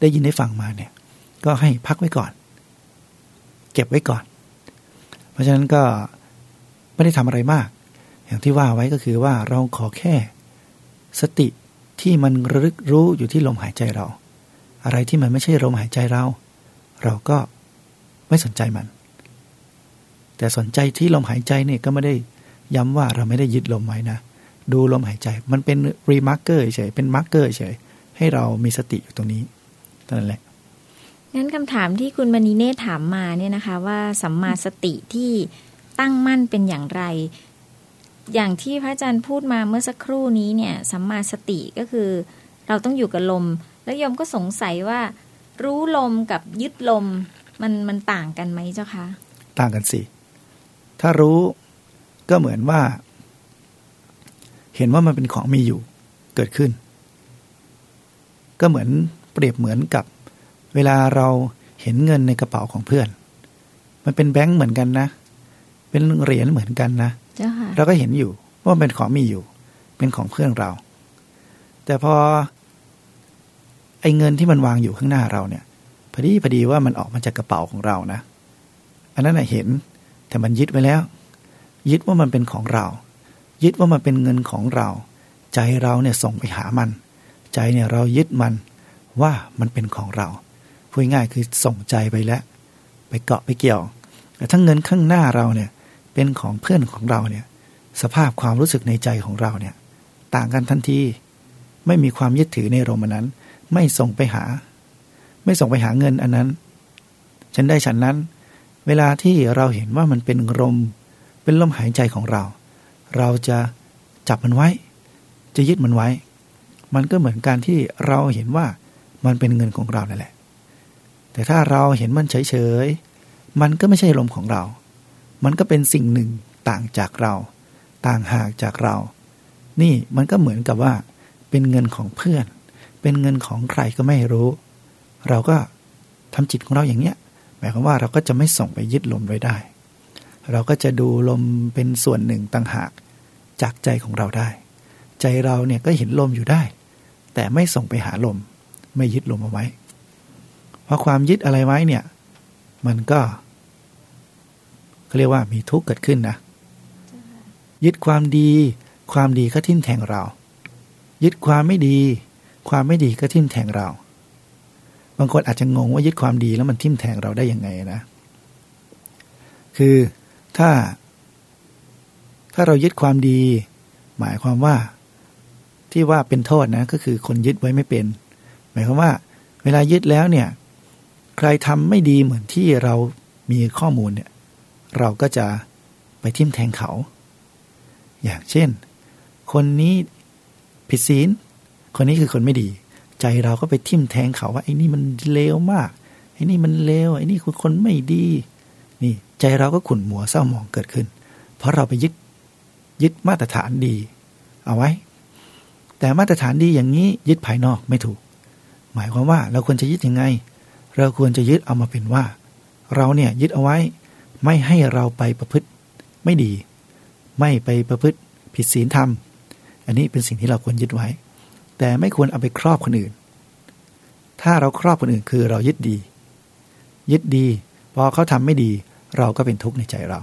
ได้ยินได้ฟังมาเนี่ย ก็ให้พักไว้ก่อน เก็บไว้ก่อน เพราะฉะนั้นก็ไม่ได้ทำอะไรมาก อย่างที่ว่าไว้ก็คือว่าเราขอแค่ สติที่มันระลึกรู้อยู่ที่ลมหายใจเรา อะไรที่มันไม่ใช่ลมหายใจเรา เราก็ ไม่สนใจมัน แต่สนใจที่ลมหายใจเนี่ยก็ไม่ได้ย้ำว่าเราไม่ได้ยึดลมไว้นะ ดูลมหายใจ มันเป็น remarker เฉยเป็น marker เฉยให้เรามีสติอยู่ตรงนี้นั่นแหละงั้นคำถามที่คุณมณีเนธถามมาเนี่ยนะคะ ว่าสัมมาสติที่ตั้งมั่นเป็นอย่างไร อย่างที่พระอาจารย์พูดมาเมื่อสักครู่นี้เนี่ยสัมมาสติก็คือ เราต้องอยู่กับลม แล้วยมก็สงสัยว่า รู้ลมกับยึดลม มันมันต่างกันไหมเจ้าคะต่างกันสิ ถ้ารู้ก็เหมือนว่า เห็นว่ามันเป็นของมีอยู่เกิดขึ้น ก็เหมือนเปรียบเหมือนกับ เวลาเราเห็นเงินในกระเป๋าของเพื่อน มันเป็นแบงค์เหมือนกันนะ เป็นเหรียญเหมือนกันนะเราก็เห็นอยู่ว่าเป็นของมีอยู่ เป็นของเพื่อนเรา แต่พอไอ้เงินที่มันวางอยู่ข้างหน้าเราเนี่ย พอดีพอดีว่ามันออกมาจากกระเป๋าของเรานะ อันนั้นเห็นแต่มันยึดไว้แล้ว ยึดว่ามันเป็นของเรา ยึดว่ามันเป็นเงินของเรา ใจเราเนี่ยส่งไปหามัน ใจเนี่ยเรายึดมันว่ามันเป็นของเราพูดง่ายคือส่งใจไปแล้วไปเกาะไปเกี่ยวแต่ถ้าเงินข้างหน้าเราเนี่ยเป็นของเพื่อนของเราเนี่ย สภาพความรู้สึกในใจของเราเนี่ย ต่างกันทันที ไม่มีความยึดถือในรมนั้น ไม่ส่งไปหา ไม่ส่งไปหาเงินอันนั้น ฉันได้ฉันนั้น เวลาที่เราเห็นว่ามันเป็นลมเป็นลมหายใจของเรา เราจะจับมันไว้ จะยึดมันไว้ มันก็เหมือนการที่เราเห็นว่ามันเป็นเงินของเรานั่นแหละ แต่ถ้าเราเห็นมันเฉยๆ มันก็ไม่ใช่ลมของเรา มันก็เป็นสิ่งหนึ่งต่างจากเรา ต่างหากจากเรา นี่มันก็เหมือนกับว่า เป็นเงินของเพื่อน เป็นเงินของใครก็ไม่รู้ เราก็ทำจิตของเราอย่างเนี้ยหมายความว่าเราก็จะไม่ส่งไปยึดลมไว้ได้ เราก็จะดูลมเป็นส่วนหนึ่งต่างหากจากใจของเราได้ ใจเราเนี่ยก็เห็นลมอยู่ได้ แต่ไม่ส่งไปหาลม ไม่ยึดลมเอาไว้ เพราะความยึดอะไรไว้เนี่ย มันก็เขาเรียกว่ามีทุกข์เกิดขึ้นนะ ยึดความดี ความดีก็ทิ่มแทงเรา ยึดความไม่ดี ความไม่ดีก็ทิ่มแทงเรา บางคนอาจจะงงว่ายึดความดีแล้วมันทิ่มแทงเราได้ยังไงนะ คือถ้า ถ้าเรายึดความดี หมายความว่าที่ว่าเป็นโทษนะ ก็คือคนยึดไว้ไม่เป็น หมายความว่า เวลายึดแล้วเนี่ย ใครทำไม่ดีเหมือนที่เรามีข้อมูลเนี่ย เราก็จะไปทิ่มแทงเขา อย่างเช่น คนนี้ผิดศีล คนนี้คือคนไม่ดี ใจเราก็ไปทิ่มแทงเขาว่าไอ้นี่มันเลวมาก ไอ้นี่มันเลวไอ้นี่คือคนไม่ดี นี่ใจเราก็ขุ่นมัวเศร้าหมองเกิดขึ้น เพราะเราไปยึดยึดมาตรฐานดี เอาไว้ แต่มาตรฐานดีอย่างนี้ยึดภายนอกไม่ถูก หมายความว่าเราควรจะยึดยังไง เราควรจะยึดเอามาเป็นว่า เราเนี่ยยึดเอาไว้ ไม่ให้เราไปประพฤติไม่ดี ไม่ไปประพฤติผิดศีลธรรม อันนี้เป็นสิ่งที่เราควรยึดไว้ แต่ไม่ควรเอาไปครอบคนอื่น ถ้าเราครอบคนอื่นคือเรายึดดี ยึดดีพอเขาทำไม่ดี เราก็เป็นทุกข์ในใจเรา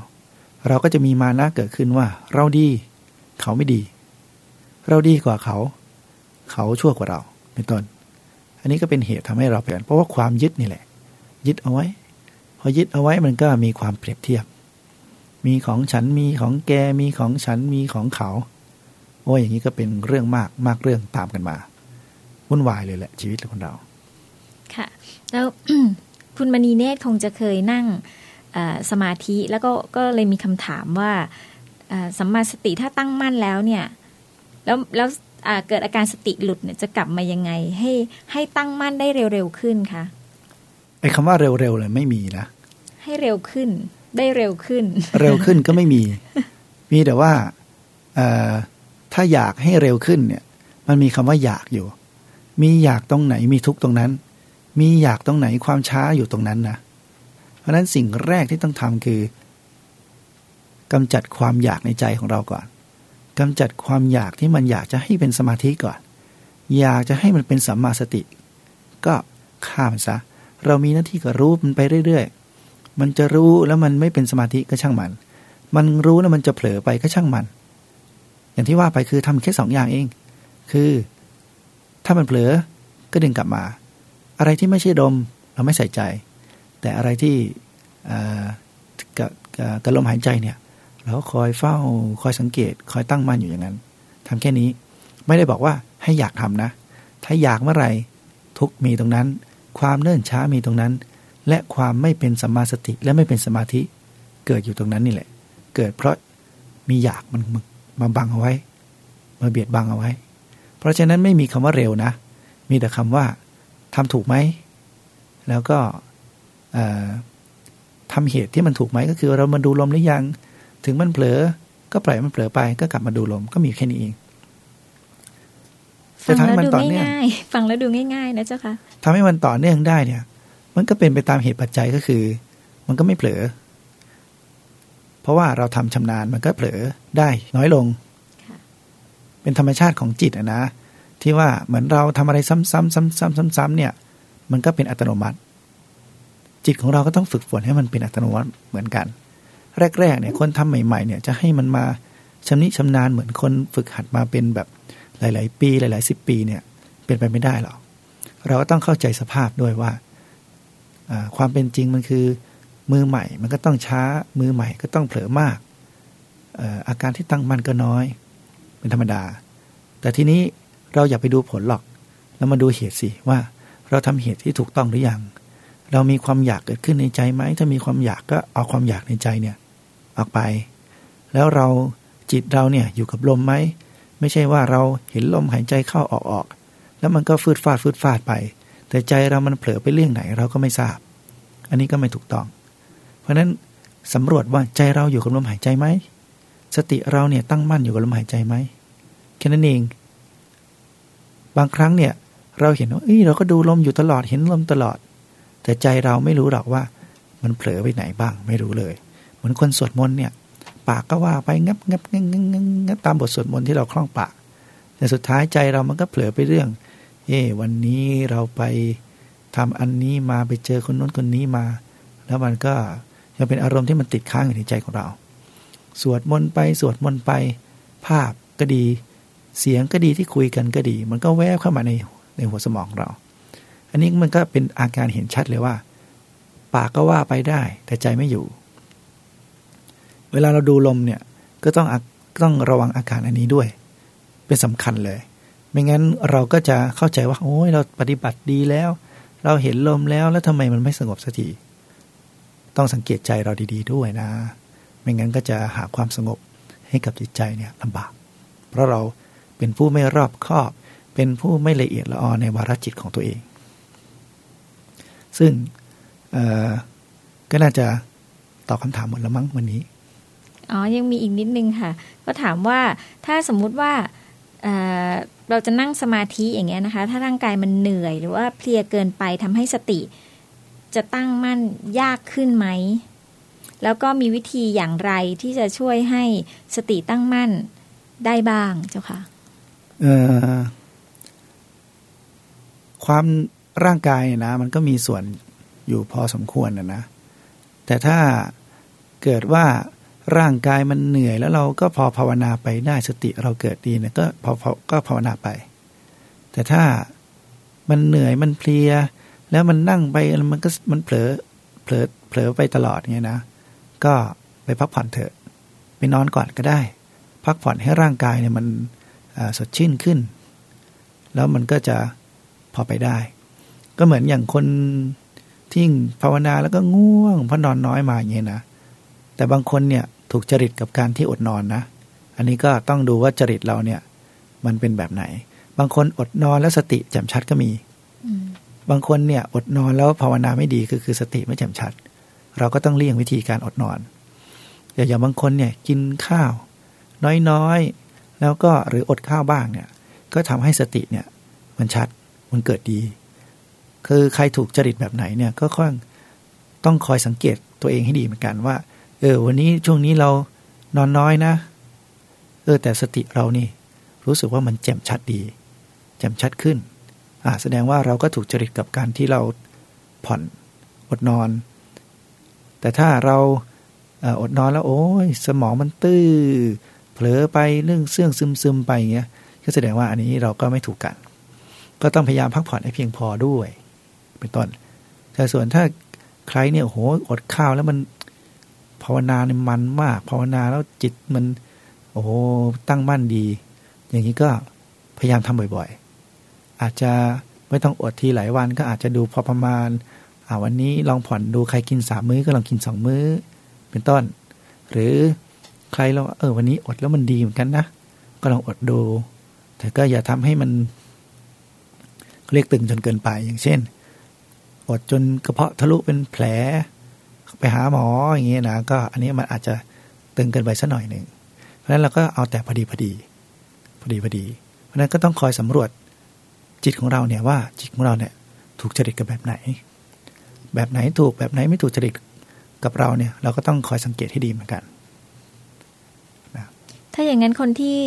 เราก็จะมีมานะเกิดขึ้นว่า เราดี เขาไม่ดี เราดีกว่าเขา เขาชั่วกว่าเราเป็นต้น อันนี้ก็เป็นเหตุทำให้เราเปลี่ยนเพราะว่าความยึดนี่แหละ ยึดเอาไว้ พอยึดเอาไว้มันก็มีความเปรียบเทียบ มีของฉันมีของแกมีของฉันมีของเขา โอ้ยอย่างนี้ก็เป็นเรื่องมากมากเรื่องตามกันมาวุ่นวายเลยแหละชีวิตของเรา ค่ะ แล้วคุณมณีเนตรคงจะเคยนั่งสมาธิแล้วก็ก็เลยมีคำถามว่าสัมมาสติถ้าตั้งมั่นแล้วเนี่ย แล้วแล้วเกิดอาการสติหลุดเนี่ยจะกลับมายังไง ให้ให้ตั้งมั่นได้เร็วๆขึ้นคะไอ้คำว่าเร็วๆเลยไม่มีนะ ให้เร็วขึ้นได้เร็วขึ้น เร็วขึ้นก็ไม่มี มีแต่ว่า ถ้าอยากให้เร็วขึ้นเนี่ย มันมีคำว่าอยากอยู่ มีอยากตรงไหนมีทุกตรงนั้น มีอยากตรงไหนความช้าอยู่ตรงนั้นนะเพราะนั้นสิ่งแรกที่ต้องทำคือกำจัดความอยากในใจของเราก่อนกำจัดความอยากที่มันอยากจะให้เป็นสมาธิก่อน อยากจะให้มันเป็นสัมมาสติ ก็ข้ามซะ เรามีหน้าที่ก็รู้มันไปเรื่อยๆ มันจะรู้แล้วมันไม่เป็นสมาธิก็ช่างมัน มันรู้แล้วมันจะเผลอไปก็ช่างมัน อย่างที่ว่าไปคือทำแค่สองอย่างเอง คือ ถ้ามันเผลอก็ดึงกลับมา อะไรที่ไม่ใช่ดมเราไม่ใส่ใจ แต่อะไรที่กระลมหายใจเนี่ยแล้วคอยเฝ้าคอยสังเกต คอยตั้งมั่นอยู่อย่างนั้นทำแค่นี้ไม่ได้บอกว่าให้อยากทำนะ ถ้าอยากเมื่อไหร่ทุกมีตรงนั้น ความเนิ่นช้ามีตรงนั้น และความไม่เป็นสัมมาสติและไม่เป็นสมาธิเกิดอยู่ตรงนั้นนี่แหละ เกิดเพราะมีอยากมัน มาบังเอาไว้ มาเบียดบังเอาไว้ เพราะฉะนั้นไม่มีคำว่าเร็วนะ มีแต่คำว่าทำถูกไหม แล้วก็ทำเหตุที่มันถูกไหมก็คือเรามาดูลมหรือยัง ถึงมันเผลอ ก็ปล่อยมันเผลอไป ก็กลับมาดูลมก็มีแค่นี้เองจะทำให้มันต่อเนื่องฟังแล้วดูง่ายๆนะเจ้าค่ะทำให้มันต่อเนื่องได้เนี่ย มันก็เป็นไปตามเหตุปัจจัยก็คือ มันก็ไม่เผลอ เพราะว่าเราทำชำนาญมันก็เผลอได้น้อยลง เป็นธรรมชาติของจิตอะนะ ที่ว่าเหมือนเราทำอะไรซ้ำๆซ้ำๆซ้ำๆเนี่ย มันก็เป็นอัตโนมัติ จิตของเราก็ต้องฝึกฝนให้มันเป็นอัตโนมัติเหมือนกัน แรกๆเนี่ยคนทำใหม่ๆเนี่ยจะให้มันมาชำนิชำนาญเหมือนคนฝึกหัดมาเป็นแบบหลาย ๆ ปีหลาย ๆ สิบปีเนี่ยเป็นไปไม่ได้หรอก เราก็ต้องเข้าใจสภาพด้วยว่า ความเป็นจริงมันคือ มือใหม่มันก็ต้องช้า มือใหม่ก็ต้องเผลอมากอาการที่ตั้งมั่นก็น้อย เป็นธรรมดา แต่ทีนี้เราอย่าไปดูผลหรอกเรามาดูเหตุสิว่าเราทำเหตุที่ถูกต้องหรือยังเรามีความอยากเกิดขึ้นในใจไหม ถ้ามีความอยากก็เอาความอยากในใจเนี่ย ออกไป แล้วเราจิตเราเนี่ยอยู่กับลมไหม ไม่ใช่ว่าเราเห็นลมหายใจเข้าออกออก แล้วมันก็ฟืดฟาดฟืดฟาดไป แต่ใจเรามันเผลอไปเรื่องไหนเราก็ไม่ทราบ อันนี้ก็ไม่ถูกต้อง เพราะฉะนั้นสำรวจว่าใจเราอยู่กับลมหายใจไหมสติเราเนี่ยตั้งมั่นอยู่กับลมหายใจไหมแค่นั้นเอง บางครั้งเนี่ย เราเห็นว่าเอ้ยเราก็ดูลมอยู่ตลอดเห็นลมตลอด แต่ใจเราไม่รู้หรอกว่า มันเผลอไปไหนบ้าง ไม่รู้เลย เหมือนคนสวดมนต์เนี่ย ปากก็ว่าไปงับงับงับงับงับตามบทสวดมนต์ที่เราคล่องปาก แต่สุดท้ายใจเรามันก็เผลอไปเรื่อง เอ้วันนี้เราไปทำอันนี้มาไปเจอคนนู้นคนนี้มา แล้วมันก็ ยังเป็นอารมณ์ที่มันติดค้างอยู่ในใจของเรา สวดมนต์ไปสวดมนต์ไป ภาพก็ดี เสียงก็ดีที่คุยกันก็ดี มันก็แวบเข้ามาในในหัวสมองเรา อันนี้มันก็เป็นอาการเห็นชัดเลยว่า ปากก็ว่าไปได้ แต่ใจไม่อยู่ เวลาเราดูลมเนี่ยก็ต้องต้องระวังอาการอันนี้ด้วย เป็นสำคัญเลย ไม่งั้นเราก็จะเข้าใจว่า โอ้ยเราปฏิบัติดีแล้ว เราเห็นลมแล้วแล้วทำไมมันไม่สงบสักที ต้องสังเกตใจเราดีๆด้วยนะ ไม่งั้นก็จะหาความสงบให้กับจิตใจเนี่ยลำบาก เพราะเราเป็นผู้ไม่รอบคอบ เป็นผู้ไม่ละเอียดละออในวาระจิตของตัวเอง ซึ่งก็น่าจะตอบคำถามหมดแล้วมั้งวันนี้ อ๋อ ยังมีอีกนิดนึงค่ะ ก็ถามว่าถ้าสมมุติว่าเราจะนั่งสมาธิอย่างเงี้ยนะคะ ถ้าร่างกายมันเหนื่อยหรือว่าเพลียเกินไปทำให้สติ จะตั้งมั่นยากขึ้นไหม แล้วก็มีวิธีอย่างไรที่จะช่วยให้สติตั้งมั่นได้บ้างเจ้าค่ะความร่างกายนะ มันก็มีส่วนอยู่พอสมควรนะนะ แต่ถ้าเกิดว่าร่างกายมันเหนื่อยแล้วเราก็พอภาวนาไปได้สติเราเกิดดีเนี่ยก็พอก็ภาวนาไป แต่ถ้ามันเหนื่อยมันเพลีย แล้วมันนั่งไปมันก็มันเผลอเผลอเผลอไปตลอดเงี้ยนะ ก็ไปพักผ่อนเถอะ ไปนอนก่อนก็ได้ พักผ่อนให้ร่างกายเนี่ยมันสดชื่นขึ้น แล้วมันก็จะพอไปได้ ก็เหมือนอย่างคนที่ภาวนาแล้วก็ง่วงเพราะนอนน้อยมาอย่างเงี้ยนะแต่บางคนเนี่ยถูกจริตกับการที่อดนอนนะ อันนี้ก็ต้องดูว่าจริตเราเนี่ย มันเป็นแบบไหน บางคนอดนอนแล้วสติแจ่มชัดก็มี บางคนเนี่ยอดนอนแล้วภาวนาไม่ดีคือคือสติไม่แจ่มชัด เราก็ต้องเลี่ยงวิธีการอดนอนอย่างบางคนเนี่ยกินข้าว น้อยๆ แล้วก็หรืออดข้าวบ้างเนี่ยก็ทำให้สติเนี่ยมันชัดมันเกิดดี คือใครถูกจริตแบบไหนเนี่ยก็ค่อนต้องคอยสังเกตตัวเองให้ดีเหมือนกันว่า เออ วันนี้ช่วงนี้เรานอนน้อยนะ เออแต่สติเรานี่ รู้สึกว่ามันแจ่มชัดดี แจ่มชัดขึ้น แสดงว่าเราก็ถูกจริตกับการที่เราผ่อนอดนอน แต่ถ้าเราอดนอนแล้วโอ้ยสมองมันตื้อเผลอไปเรื่องเสื่องซึมซึมไปอย่างเงี้ยก็แสดงว่าอันนี้เราก็ไม่ถูกกัน ก็ต้องพยายามพักผ่อนให้เพียงพอด้วย เป็นต้น แต่ส่วนถ้าใครเนี่ยโอ้โหอดข้าวแล้วมันภาวนาเนี่ยมันมาก ภาวนาแล้วจิตมัน โอ้ตั้งมั่นดี อย่างนี้ก็พยายามทำบ่อย ๆ อาจจะไม่ต้องอดทีหลายวันก็อาจจะดูพอประมาณอ่าวันนี้ลองผ่อนดูใครกินสามมื้อก็ลองกินสองมื้อ เป็นต้น หรือใครเราเออวันนี้อดแล้วมันดีเหมือนกันนะ ก็ลองอดดู แต่ก็อย่าทำให้มันเรียกตึงจนเกินไปอย่างเช่น อดจนกระเพาะทะลุเป็นแผล ไปหาหมออย่างเงี้ยนะก็อันนี้มันอาจจะตึงเกินไปสักหน่อยหนึ่งเพราะฉะนั้นเราก็เอาแต่พอดีพอดีพอดีพอดี เพราะนั้นก็ต้องคอยสำรวจ จิตของเราเนี่ยว่าจิตของเราเนี่ยถูกจริตกับแบบไหน แบบไหนถูกแบบไหนไม่ถูกจริตกับเราเนี่ยเราก็ต้องคอยสังเกตให้ดีเหมือนกันนะถ้าอย่างนั้นคนที่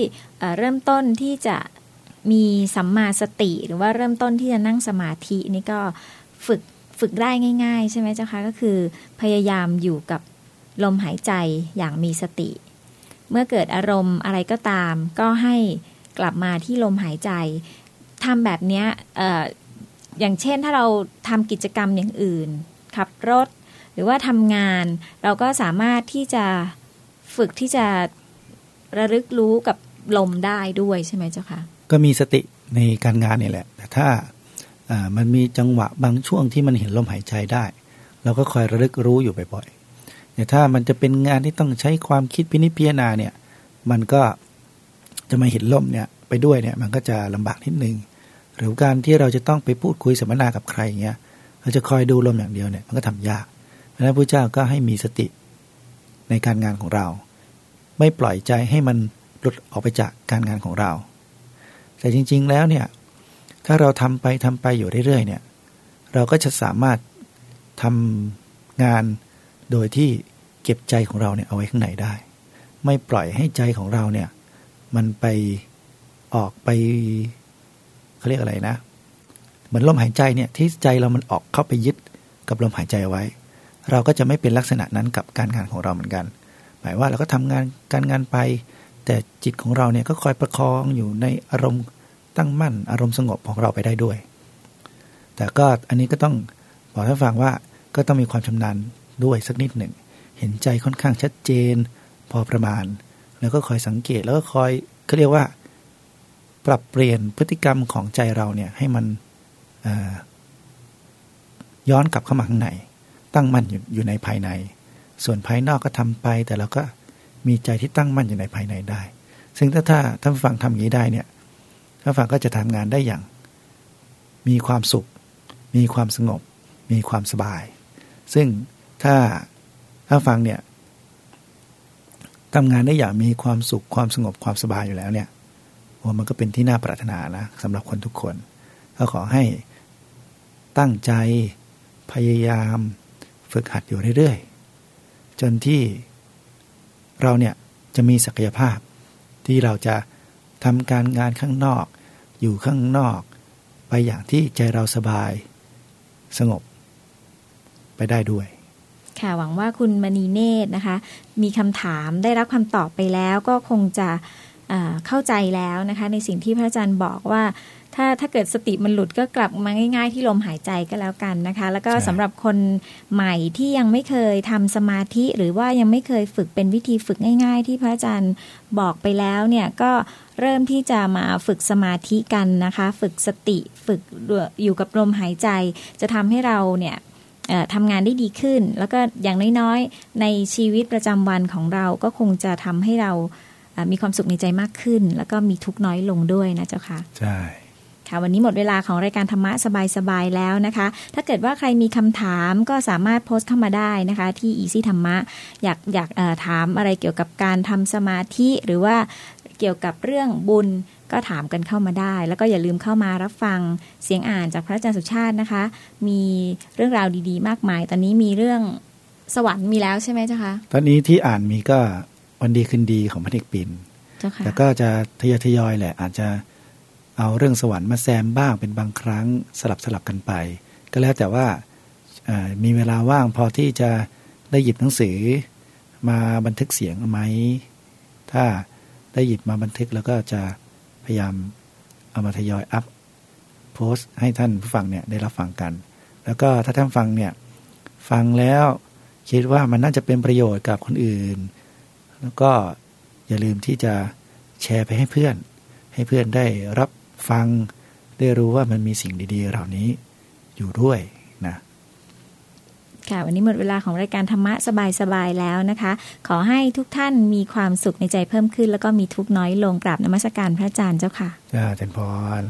เริ่มต้นที่จะมีสัมมาสติ หรือว่าเริ่มต้นที่จะนั่งสมาธินี่ก็ฝึกฝึกได้ง่าย ๆ ใช่ไหมเจ้าคะก็คือ พยายามอยู่กับลมหายใจอย่างมีสติ เมื่อเกิดอารมณ์อะไรก็ตาม ก็ให้กลับมาที่ลมหายใจ ทำแบบนี้ออย่างเช่นถ้าเราทำกิจกรรมอย่างอื่น ขับรถ หรือว่าทำงาน เราก็สามารถที่จะฝึกที่จะระลึกรู้กับลมได้ด้วยใช่ไหมเจ้าคะก็มีสติในการงานนี่แหละ แต่ถ้ามันมีจังหวะบางช่วงที่มันเห็นลมหายใจได้ เราก็คอยระลึกรู้อยู่บ่อยๆแต่ถ้ามันจะเป็นงานที่ต้องใช้ความคิดพินิจพิจารณาเนี่ย มันก็จะมาเห็นลมเนี่ยไปด้วยเนี่ย มันก็จะลำบากนิดนึง หรือการที่เราจะต้องไปพูดคุยสัมมนากับใครเงี้ยเราจะคอยดูลมอย่างเดียวเนี่ยมันก็ทำยาก เพราะนั้นพระเจ้าก็ให้มีสติในการงานของเรา ไม่ปล่อยใจให้มันหลุดออกไปจากการงานของเรา แต่จริง ๆแล้วเนี่ยถ้าเราทำไปทำไปอยู่เรื่อยๆเนี่ยเราก็จะสามารถทำงานโดยที่เก็บใจของเราเนี่ยเอาไว้ข้างในได้ ไม่ปล่อยให้ใจของเราเนี่ยมันไปออกไป เขาเรียกอะไรนะ เหมือนลมหายใจเนี่ยที่ใจเรามันออกเข้าไปยึดกับลมหายใจไว้ เราก็จะไม่เป็นลักษณะนั้นกับการงานของเราเหมือนกัน หมายว่าเราก็ทำงานการงานไป แต่จิตของเราเนี่ยก็คอยประคองอยู่ในอารมณ์ตั้งมั่นอารมณ์สงบของเราไปได้ด้วย แต่ก็อันนี้ก็ต้องบอกให้ฟังว่าก็ต้องมีความชำนาญด้วยสักนิดหนึ่ง เห็นใจค่อนข้างชัดเจน พอประมาณ แล้วก็คอยสังเกตแล้วก็คอยเขาเรียกว่า ปรับเปลี่ยนพฤติกรรมของใจเราเนี่ยให้มันย้อนกลับเข้ามาข้างใน ตั้งมั่นอยู่อยู่ในภายใน ส่วนภายนอกก็ทำไป แต่เราก็มีใจที่ตั้งมั่นอยู่ในภายในได้ ซึ่งถ้าถ้าท่านฟังทำอย่างนี้ได้เนี่ยท่านฟังก็จะทำงานได้อย่าง มีความสุข มีความสงบ มีความสบาย ซึ่งถ้าถ้าฟังเนี่ยทำงานได้อย่างมีความสุขความสงบความสบายอยู่แล้วเนี่ย โอ้มันก็เป็นที่น่าปรารถนานะสำหรับคนทุกคน ก็ขอให้ตั้งใจพยายามฝึกหัดอยู่เรื่อยๆ จนที่เราเนี่ยจะมีศักยภาพ ที่เราจะทำการงานข้างนอก อยู่ข้างนอก ไปอย่างที่ใจเราสบายสงบ ไปได้ด้วยค่ะหวังว่าคุณมณีเนตรนะคะ มีคำถามได้รับคำตอบไปแล้วก็คงจะ เข้าใจแล้วนะคะ ในสิ่งที่พระอาจารย์บอกว่า ถ้าถ้าเกิดสติมันหลุดก็กลับมาง่าย ๆ ที่ลมหายใจก็แล้วกันนะคะ แล้วก็สำหรับคนใหม่ที่ยังไม่เคยทำสมาธิ หรือว่ายังไม่เคยฝึกเป็นวิธีฝึกง่าย ๆ ที่พระอาจารย์บอกไปแล้วเนี่ยก็เริ่มที่จะมาฝึกสมาธิกันนะคะ ฝึกสติฝึกอยู่กับลมหายใจ จะทำให้เราเนี่ยทำงานได้ดีขึ้น แล้วก็อย่างน้อยๆ ในชีวิตประจำวันของเราก็คงจะทำให้เรา มีความสุขในใจมากขึ้น แล้วก็มีทุกน้อยลงด้วยนะเจ้าค่ะ ใช่ค่ะวันนี้หมดเวลาของรายการธรรมะสบายๆแล้วนะคะ ถ้าเกิดว่าใครมีคำถามก็สามารถโพสต์เข้ามาได้นะคะ ที่อีซี่ธรรมะ อยากอยากถามอะไรเกี่ยวกับการทำสมาธิหรือว่าเกี่ยวกับเรื่องบุญก็ถามกันเข้ามาได้ แล้วก็อย่าลืมเข้ามารับฟังเสียงอ่านจากพระอาจารย์สุชาตินะคะ มีเรื่องราวดีๆ มากมาย ตอนนี้มีเรื่องสวรรค์มีแล้วใช่ไหมเจ้าคะตอนนี้ที่อ่านมีก็ วันดีคืนดีของพระเอกปินแต่ก็จะทยอยทยอยแหละ อาจจะเอาเรื่องสวรรค์มาแซมบ้างเป็นบางครั้งสลับสลับกันไป ก็แล้วแต่ว่ามีเวลาว่างพอที่จะได้หยิบหนังสือมาบันทึกเสียงไหม ถ้าได้หยิบมาบันทึกแล้วก็จะพยายามเอามาทยอยอัพโพสต์ให้ท่านผู้ฟังเนี่ยได้รับฟังกัน แล้วก็ถ้าท่านฟังเนี่ยฟังแล้วคิดว่ามันน่าจะเป็นประโยชน์กับคนอื่น แล้วก็อย่าลืมที่จะแชร์ไปให้เพื่อน ให้เพื่อนได้รับฟัง ได้รู้ว่ามันมีสิ่งดีๆ เหล่านี้อยู่ด้วยนะค่ะวันนี้หมดเวลาของรายการธรรมะสบายๆแล้วนะคะ ขอให้ทุกท่านมีความสุขในใจเพิ่มขึ้น แล้วก็มีทุกน้อยลงกราบนมัสการพระอาจารย์เจ้าค่ะจ้าเจนพร